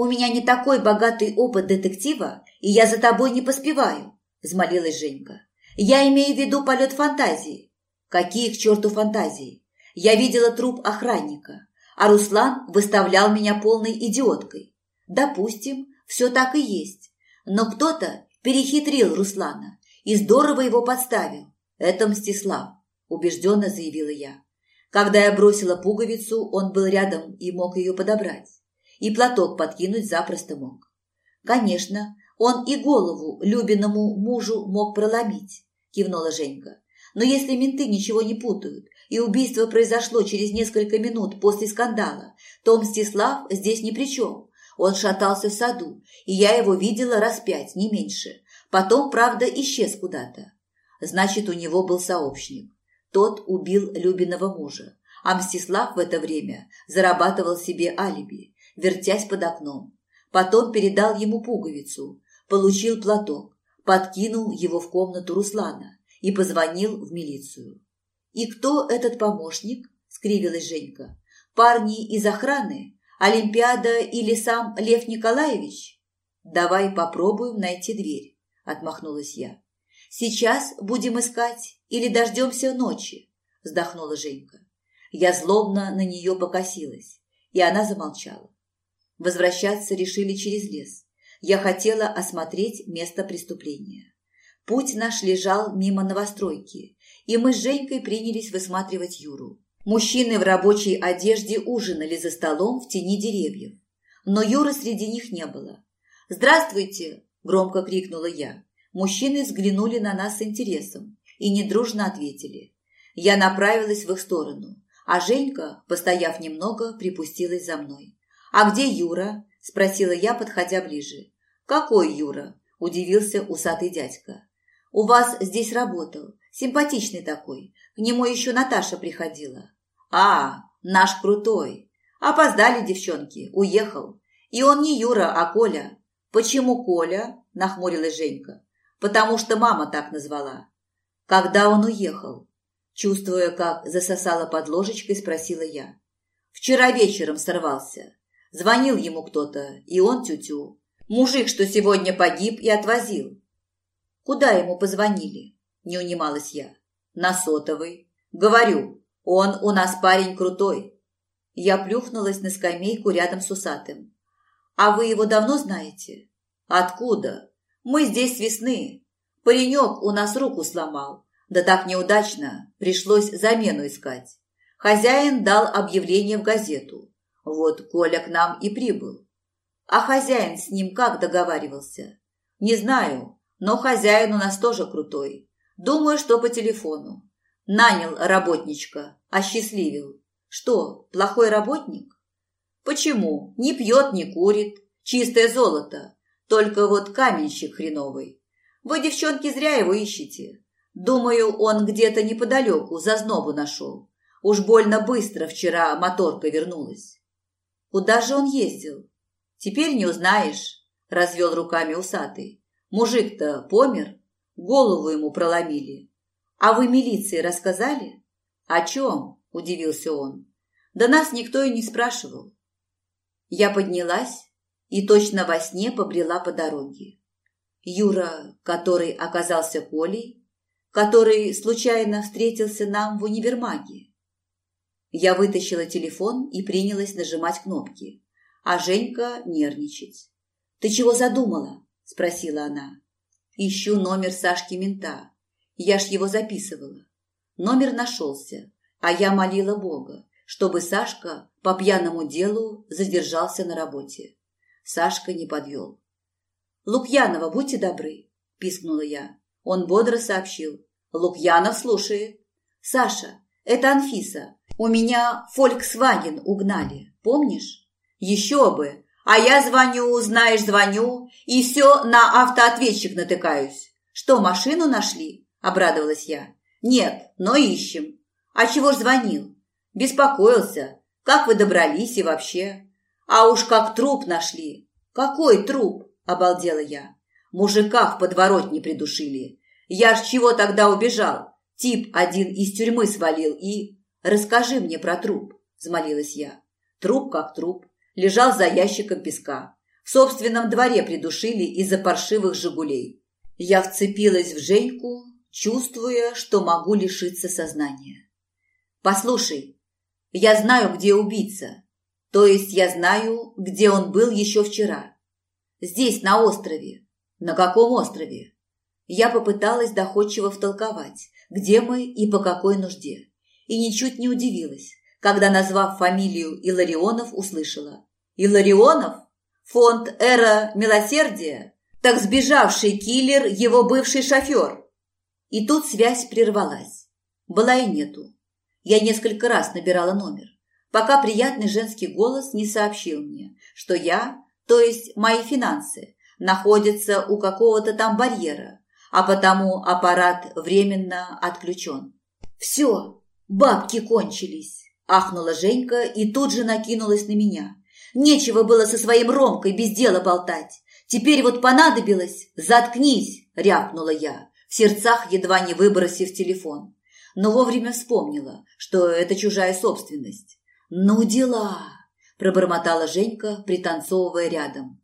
«У меня не такой богатый опыт детектива, и я за тобой не поспеваю», – взмолилась Женька. «Я имею в виду полет фантазии». «Какие к черту фантазии? Я видела труп охранника, а Руслан выставлял меня полной идиоткой. Допустим, все так и есть. Но кто-то перехитрил Руслана и здорово его подставил. Это Мстислав, убежденно заявила я. Когда я бросила пуговицу, он был рядом и мог ее подобрать. И платок подкинуть запросто мог. Конечно, он и голову любимому мужу мог проломить, кивнула Женька. Но если менты ничего не путают, и убийство произошло через несколько минут после скандала, то Мстислав здесь ни при чем. Он шатался в саду, и я его видела раз пять, не меньше. Потом, правда, исчез куда-то. Значит, у него был сообщник. Тот убил Любиного мужа, а Мстислав в это время зарабатывал себе алиби, вертясь под окном. Потом передал ему пуговицу, получил платок, подкинул его в комнату Руслана и позвонил в милицию. «И кто этот помощник?» – скривилась Женька. «Парни из охраны? Олимпиада или сам Лев Николаевич?» «Давай попробуем найти дверь», – отмахнулась я. «Сейчас будем искать или дождемся ночи?» – вздохнула Женька. Я злобно на нее покосилась, и она замолчала. Возвращаться решили через лес. Я хотела осмотреть место преступления. Путь наш лежал мимо новостройки, и мы с Женькой принялись высматривать Юру. Мужчины в рабочей одежде ужинали за столом в тени деревьев, но Юры среди них не было. «Здравствуйте!» – громко крикнула я. Мужчины взглянули на нас с интересом и недружно ответили. Я направилась в их сторону, а Женька, постояв немного, припустилась за мной. «А где Юра?» – спросила я, подходя ближе. «Какой Юра?» – удивился усатый дядька. «У вас здесь работал. Симпатичный такой. К нему еще Наташа приходила. А, наш крутой. Опоздали девчонки. Уехал. И он не Юра, а Коля. Почему Коля? Нахмурилась Женька. Потому что мама так назвала. Когда он уехал? Чувствуя, как засосала под ложечкой, спросила я. Вчера вечером сорвался. Звонил ему кто-то, и он тю-тю. Мужик, что сегодня погиб, и отвозил. Куда ему позвонили? не унималась я. На сотовый. Говорю, он у нас парень крутой. Я плюхнулась на скамейку рядом с усатым. А вы его давно знаете? Откуда? Мы здесь с весны. Паренек у нас руку сломал. Да так неудачно, пришлось замену искать. Хозяин дал объявление в газету. Вот Коля к нам и прибыл. А хозяин с ним как договаривался? Не знаю, но хозяин у нас тоже крутой. Думаю, что по телефону. Нанял работничка, осчастливил. Что, плохой работник? Почему? Не пьет, не курит. Чистое золото. Только вот каменщик хреновый. Вы, девчонки, зря его ищете. Думаю, он где-то неподалеку зазнобу нашел. Уж больно быстро вчера моторка вернулась. Куда же он ездил? Теперь не узнаешь, развел руками усатый. Мужик-то помер. Голову ему проломили. А вы милиции рассказали? О чем? Удивился он. Да нас никто и не спрашивал. Я поднялась и точно во сне побрела по дороге. Юра, который оказался Колей, который случайно встретился нам в универмаге. Я вытащила телефон и принялась нажимать кнопки, а Женька нервничать. «Ты чего задумала?» – спросила она. Ищу номер Сашки Мента. Я ж его записывала. Номер нашелся, а я молила Бога, чтобы Сашка по пьяному делу задержался на работе. Сашка не подвел. «Лукьянова, будьте добры», – пискнула я. Он бодро сообщил. «Лукьянов слушает». «Саша, это Анфиса. У меня Фольксваген угнали, помнишь?» «Еще бы! А я звоню, знаешь, звоню, и все на автоответчик натыкаюсь. Что, машину нашли? Обрадовалась я. Нет, но ищем. А чего ж звонил? Беспокоился. Как вы добрались и вообще? А уж как труп нашли. Какой труп? Обалдела я. Мужика в подворотне придушили. Я ж чего тогда убежал? Тип один из тюрьмы свалил и... Расскажи мне про труп, взмолилась я. Труп как труп лежал за ящиком песка. В собственном дворе придушили из-за паршивых «Жигулей». Я вцепилась в Женьку, чувствуя, что могу лишиться сознания. «Послушай, я знаю, где убийца. То есть я знаю, где он был еще вчера. Здесь, на острове. На каком острове?» Я попыталась доходчиво втолковать, где мы и по какой нужде. И ничуть не удивилась, когда, назвав фамилию Иларионов, услышала. «Иларионов? Фонд Эра Милосердия? Так сбежавший киллер – его бывший шофер!» И тут связь прервалась. Была и нету. Я несколько раз набирала номер, пока приятный женский голос не сообщил мне, что я, то есть мои финансы, находятся у какого-то там барьера, а потому аппарат временно отключен. «Все, бабки кончились!» – ахнула Женька и тут же накинулась на меня. «Нечего было со своим Ромкой без дела болтать. Теперь вот понадобилось. Заткнись!» – рявкнула я, в сердцах едва не выбросив телефон. Но вовремя вспомнила, что это чужая собственность. «Ну дела!» – пробормотала Женька, пританцовывая рядом.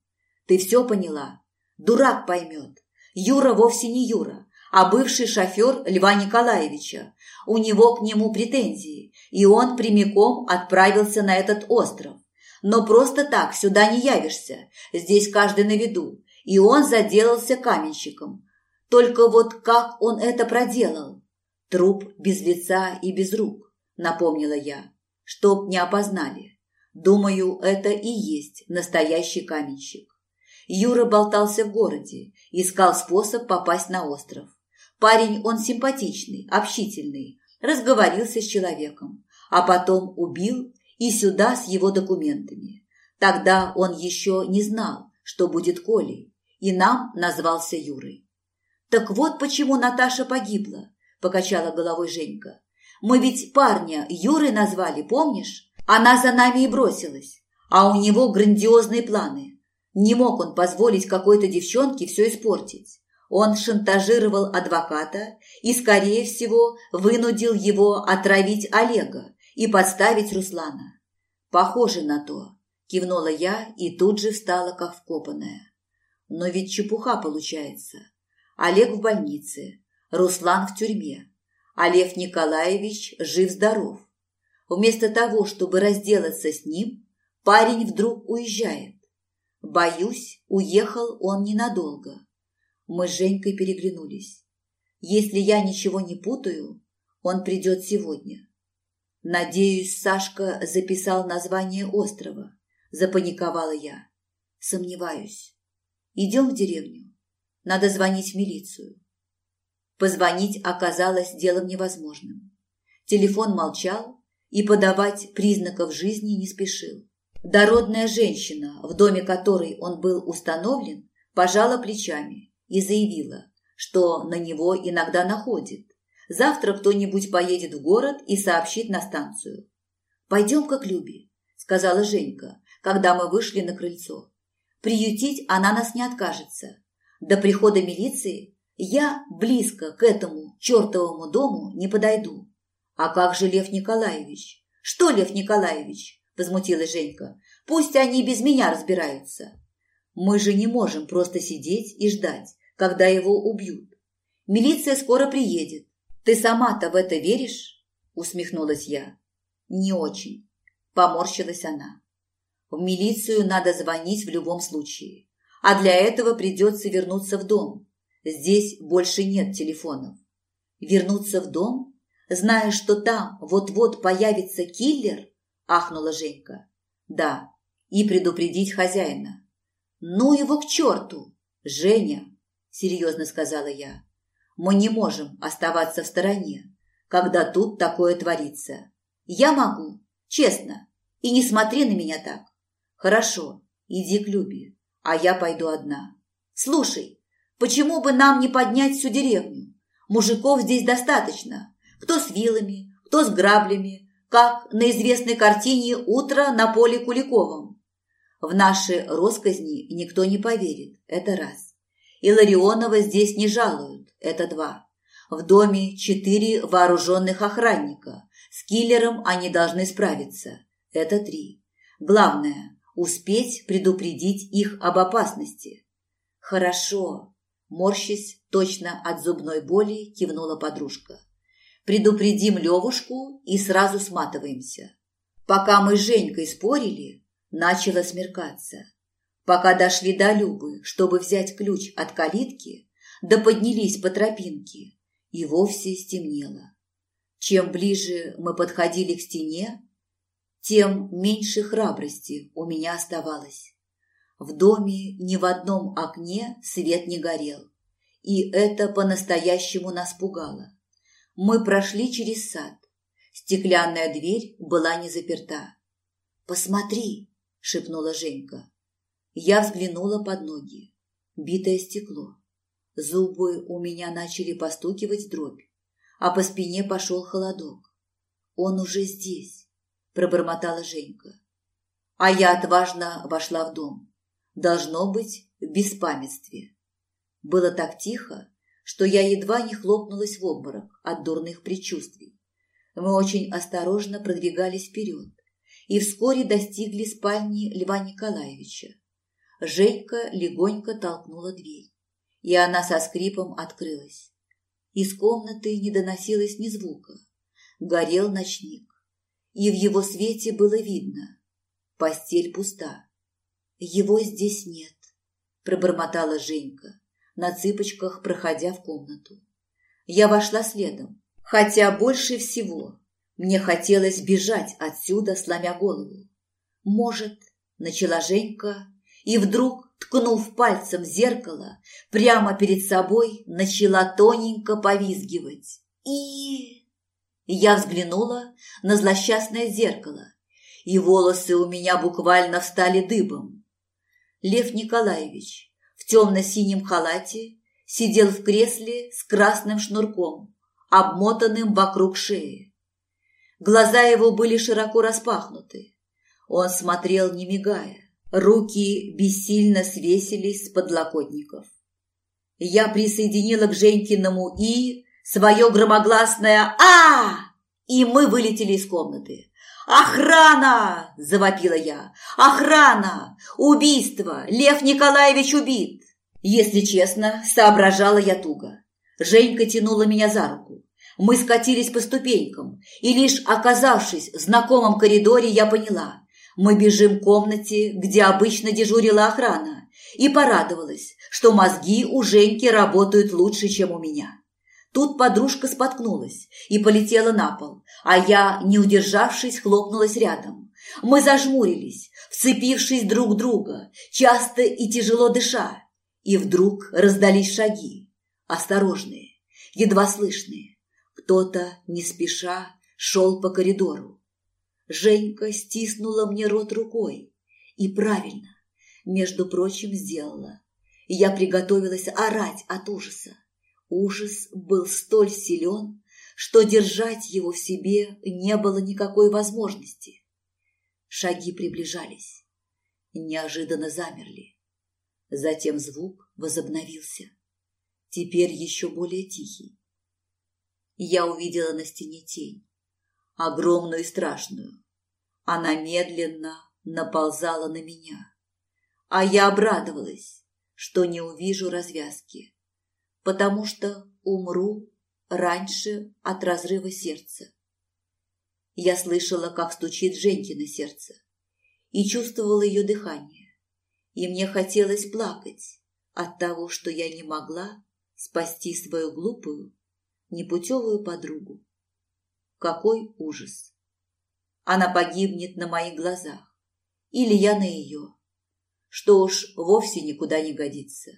«Ты все поняла? Дурак поймет. Юра вовсе не Юра, а бывший шофер Льва Николаевича. У него к нему претензии, и он прямиком отправился на этот остров. Но просто так сюда не явишься, здесь каждый на виду, и он заделался каменщиком. Только вот как он это проделал? Труп без лица и без рук, напомнила я, чтоб не опознали. Думаю, это и есть настоящий каменщик. Юра болтался в городе, искал способ попасть на остров. Парень он симпатичный, общительный, разговорился с человеком, а потом убил и сюда с его документами. Тогда он еще не знал, что будет Колей, и нам назвался Юрой. «Так вот почему Наташа погибла», – покачала головой Женька. «Мы ведь парня Юрой назвали, помнишь? Она за нами и бросилась, а у него грандиозные планы. Не мог он позволить какой-то девчонке все испортить. Он шантажировал адвоката и, скорее всего, вынудил его отравить Олега и подставить Руслана. «Похоже на то», – кивнула я и тут же встала, как вкопанная. «Но ведь чепуха получается. Олег в больнице, Руслан в тюрьме, а Лев Николаевич жив-здоров. Вместо того, чтобы разделаться с ним, парень вдруг уезжает. Боюсь, уехал он ненадолго. Мы с Женькой переглянулись. Если я ничего не путаю, он придет сегодня. Надеюсь, Сашка записал название острова. Запаниковала я. Сомневаюсь. Идем в деревню. Надо звонить в милицию. Позвонить оказалось делом невозможным. Телефон молчал и подавать признаков жизни не спешил. Дородная женщина, в доме которой он был установлен, пожала плечами и заявила, что на него иногда находит. Завтра кто-нибудь поедет в город и сообщит на станцию. «Пойдем-ка к Любе», – сказала Женька, когда мы вышли на крыльцо. «Приютить она нас не откажется. До прихода милиции я близко к этому чертовому дому не подойду». «А как же Лев Николаевич?» «Что Лев Николаевич?» – возмутилась Женька. «Пусть они без меня разбираются. Мы же не можем просто сидеть и ждать, когда его убьют. Милиция скоро приедет. Ты сама-то в это веришь?» – усмехнулась я. «Не очень», – поморщилась она. «В милицию надо звонить в любом случае, а для этого придется вернуться в дом. Здесь больше нет телефонов. Вернуться в дом, зная, что там вот-вот появится киллер?» – ахнула Женька. «Да, и предупредить хозяина». «Ну его к черту!» «Женя!» – серьезно сказала я. «Мы не можем оставаться в стороне, когда тут такое творится. Я могу, честно, и не смотри на меня так. Хорошо, иди к Любе, а я пойду одна. Слушай, почему бы нам не поднять всю деревню? Мужиков здесь достаточно. Кто с вилами, кто с граблями, как на известной картине «Утро на поле Куликовом». В наши росказни никто не поверит, это раз. И Ларионова здесь не жалуют, это два. В доме четыре вооруженных охранника. С киллером они должны справиться, это три. Главное, успеть предупредить их об опасности. Хорошо, морщась точно от зубной боли, кивнула подружка. Предупредим Левушку и сразу сматываемся. Пока мы с Женькой спорили, начало смеркаться. Пока дошли до Любы, чтобы взять ключ от калитки, да поднялись по тропинке, и вовсе стемнело. Чем ближе мы подходили к стене, тем меньше храбрости у меня оставалось. В доме ни в одном окне свет не горел, и это по-настоящему нас пугало. Мы прошли через сад. Стеклянная дверь была не заперта. «Посмотри!» – шепнула Женька. Я взглянула под ноги. Битое стекло. Зубы у меня начали постукивать дробь, а по спине пошел холодок. Он уже здесь пробормотала Женька. А я отважно вошла в дом. Должно быть, в беспамятстве. Было так тихо, что я едва не хлопнулась в обморок от дурных предчувствий. Мы очень осторожно продвигались вперед и вскоре достигли спальни Льва Николаевича. Женька легонько толкнула дверь, и она со скрипом открылась. Из комнаты не доносилось ни звука. Горел ночник и в его свете было видно. Постель пуста. Его здесь нет, пробормотала Женька, на цыпочках проходя в комнату. Я вошла следом, хотя больше всего мне хотелось бежать отсюда, сломя голову. Может, начала Женька, и вдруг, ткнув пальцем в зеркало, прямо перед собой начала тоненько повизгивать. И... Я взглянула на злосчастное зеркало, и волосы у меня буквально встали дыбом. Лев Николаевич в темно-синем халате сидел в кресле с красным шнурком, обмотанным вокруг шеи. Глаза его были широко распахнуты. Он смотрел, не мигая. Руки бессильно свесились с подлокотников. Я присоединила к Женькиному «и» свое громогласное «А!» И мы вылетели из комнаты. «Охрана!» – завопила я. «Охрана! Убийство! Лев Николаевич убит!» Если честно, соображала я туго. Женька тянула меня за руку. Мы скатились по ступенькам, и лишь оказавшись в знакомом коридоре, я поняла. Мы бежим к комнате, где обычно дежурила охрана, и порадовалась, что мозги у Женьки работают лучше, чем у меня. Тут подружка споткнулась и полетела на пол, а я, не удержавшись, хлопнулась рядом. Мы зажмурились, вцепившись друг в друга, часто и тяжело дыша. И вдруг раздались шаги, осторожные, едва слышные. Кто-то, не спеша, шел по коридору. Женька стиснула мне рот рукой. И правильно, между прочим, сделала. Я приготовилась орать от ужаса. Ужас был столь силен, что держать его в себе не было никакой возможности. Шаги приближались, неожиданно замерли. Затем звук возобновился, теперь еще более тихий. Я увидела на стене тень, огромную и страшную. Она медленно наползала на меня, а я обрадовалась, что не увижу развязки потому что умру раньше от разрыва сердца. Я слышала, как стучит Женькино сердце, и чувствовала ее дыхание, и мне хотелось плакать от того, что я не могла спасти свою глупую, непутевую подругу. Какой ужас! Она погибнет на моих глазах, или я на ее, что уж вовсе никуда не годится.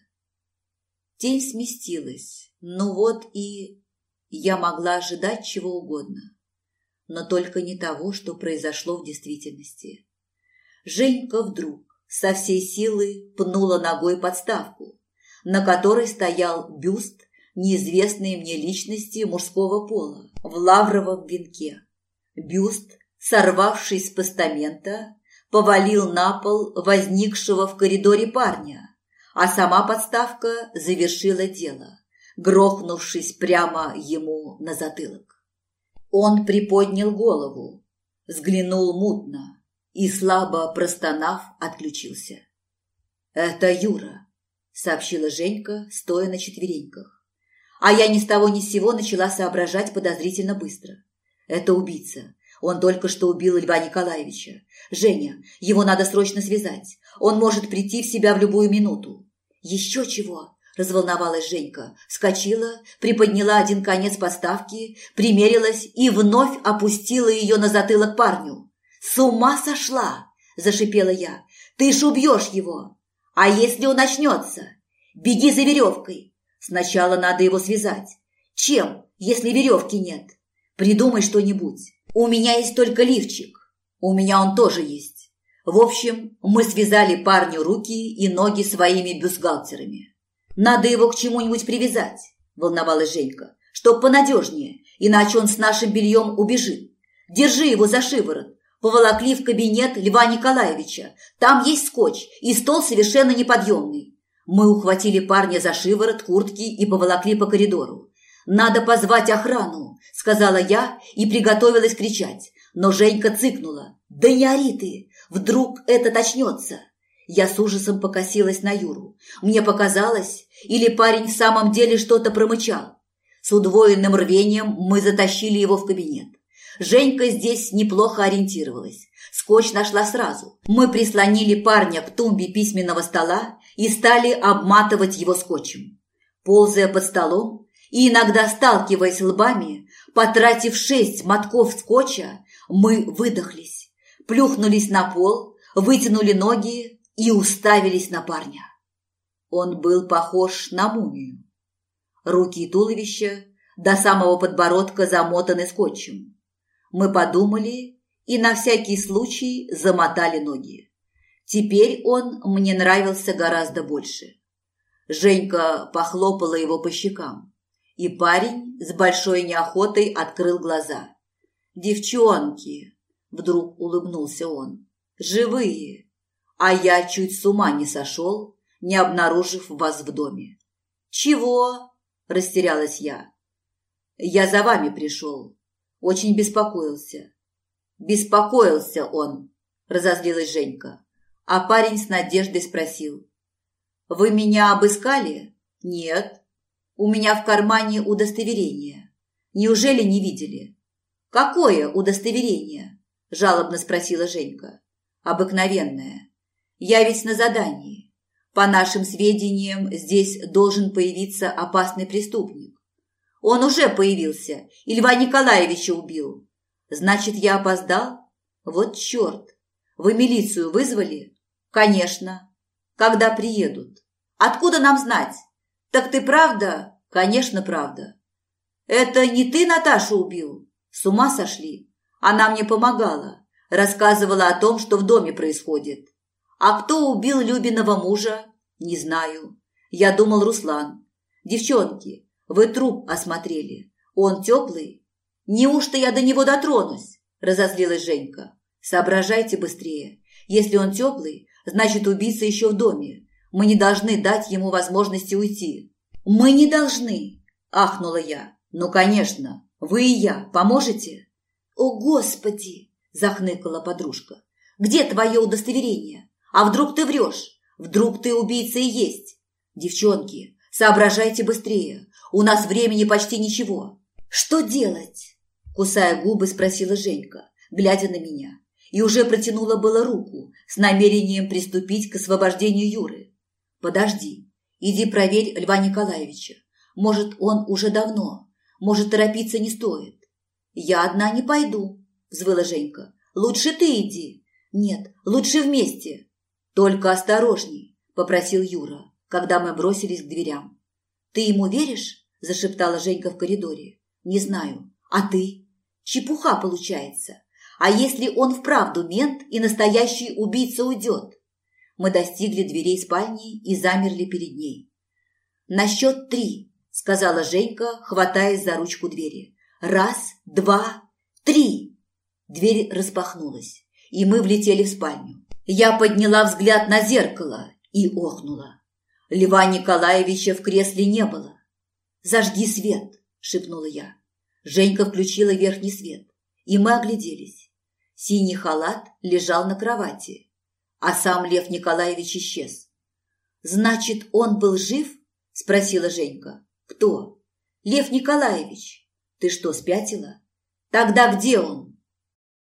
Тень сместилась. Ну вот и... Я могла ожидать чего угодно. Но только не того, что произошло в действительности. Женька вдруг со всей силы пнула ногой подставку, на которой стоял бюст неизвестной мне личности мужского пола в лавровом венке. Бюст, сорвавшись с постамента, повалил на пол возникшего в коридоре парня, а сама подставка завершила дело, грохнувшись прямо ему на затылок. Он приподнял голову, взглянул мутно и, слабо простонав, отключился. «Это Юра», – сообщила Женька, стоя на четвереньках. А я ни с того ни с сего начала соображать подозрительно быстро. «Это убийца. Он только что убил Льва Николаевича. Женя, его надо срочно связать. Он может прийти в себя в любую минуту». «Еще чего?» – разволновалась Женька. Вскочила, приподняла один конец поставки, примерилась и вновь опустила ее на затылок парню. «С ума сошла!» – зашипела я. «Ты ж убьешь его! А если он очнется? Беги за веревкой! Сначала надо его связать. Чем, если веревки нет? Придумай что-нибудь. У меня есть только лифчик. У меня он тоже есть. В общем, мы связали парню руки и ноги своими бюстгальтерами. Надо его к чему-нибудь привязать, волновалась Женька, чтоб понадежнее, иначе он с нашим бельем убежит. Держи его за шиворот, Поволокли в кабинет Льва Николаевича. Там есть скотч, и стол совершенно неподъемный. Мы ухватили парня за шиворот куртки и поволокли по коридору. «Надо позвать охрану», – сказала я и приготовилась кричать. Но Женька цыкнула. «Да не ори ты! Вдруг это очнется!» Я с ужасом покосилась на Юру. Мне показалось, или парень в самом деле что-то промычал. С удвоенным рвением мы затащили его в кабинет. Женька здесь неплохо ориентировалась. Скотч нашла сразу. Мы прислонили парня к тумбе письменного стола и стали обматывать его скотчем. Ползая под столом и иногда сталкиваясь лбами, потратив шесть мотков скотча, мы выдохлись, плюхнулись на пол, вытянули ноги и уставились на парня. Он был похож на мумию. Руки и туловище до самого подбородка замотаны скотчем. Мы подумали и на всякий случай замотали ноги. Теперь он мне нравился гораздо больше. Женька похлопала его по щекам, и парень с большой неохотой открыл глаза. «Девчонки!» – вдруг улыбнулся он. «Живые! А я чуть с ума не сошел, не обнаружив вас в доме». «Чего?» – растерялась я. «Я за вами пришел. Очень беспокоился. Беспокоился он, разозлилась Женька. А парень с надеждой спросил. Вы меня обыскали? Нет. У меня в кармане удостоверение. Неужели не видели? Какое удостоверение? Жалобно спросила Женька. Обыкновенное. Я ведь на задании. По нашим сведениям, здесь должен появиться опасный преступник. Он уже появился и Льва Николаевича убил. Значит, я опоздал? Вот черт! Вы милицию вызвали? Конечно. Когда приедут? Откуда нам знать? Так ты правда? Конечно, правда. Это не ты Наташу убил? С ума сошли? Она мне помогала. Рассказывала о том, что в доме происходит. А кто убил Любиного мужа? Не знаю. Я думал, Руслан. Девчонки, вы труп осмотрели. Он теплый? Неужто я до него дотронусь? Разозлилась Женька. Соображайте быстрее. Если он теплый, значит убийца еще в доме. Мы не должны дать ему возможности уйти. Мы не должны, ахнула я. Ну, конечно, вы и я. Поможете? О, Господи! Захныкала подружка. Где твое удостоверение? А вдруг ты врешь? Вдруг ты убийца и есть? Девчонки, соображайте быстрее. У нас времени почти ничего. Что делать? Кусая губы, спросила Женька, глядя на меня. И уже протянула было руку с намерением приступить к освобождению Юры. Подожди, иди проверь Льва Николаевича. Может, он уже давно. Может, торопиться не стоит. Я одна не пойду, взвыла Женька. Лучше ты иди. Нет, лучше вместе. Только осторожней, попросил Юра, когда мы бросились к дверям. «Ты ему веришь?» – зашептала Женька в коридоре. «Не знаю. А ты?» «Чепуха получается. А если он вправду мент и настоящий убийца уйдет?» Мы достигли дверей спальни и замерли перед ней. «На счет три», – сказала Женька, хватаясь за ручку двери. «Раз, два, три!» Дверь распахнулась, и мы влетели в спальню. Я подняла взгляд на зеркало и охнула. Льва Николаевича в кресле не было. «Зажги свет!» – шепнула я. Женька включила верхний свет, и мы огляделись. Синий халат лежал на кровати, а сам Лев Николаевич исчез. «Значит, он был жив?» – спросила Женька. «Кто?» «Лев Николаевич. Ты что, спятила?» «Тогда где он?»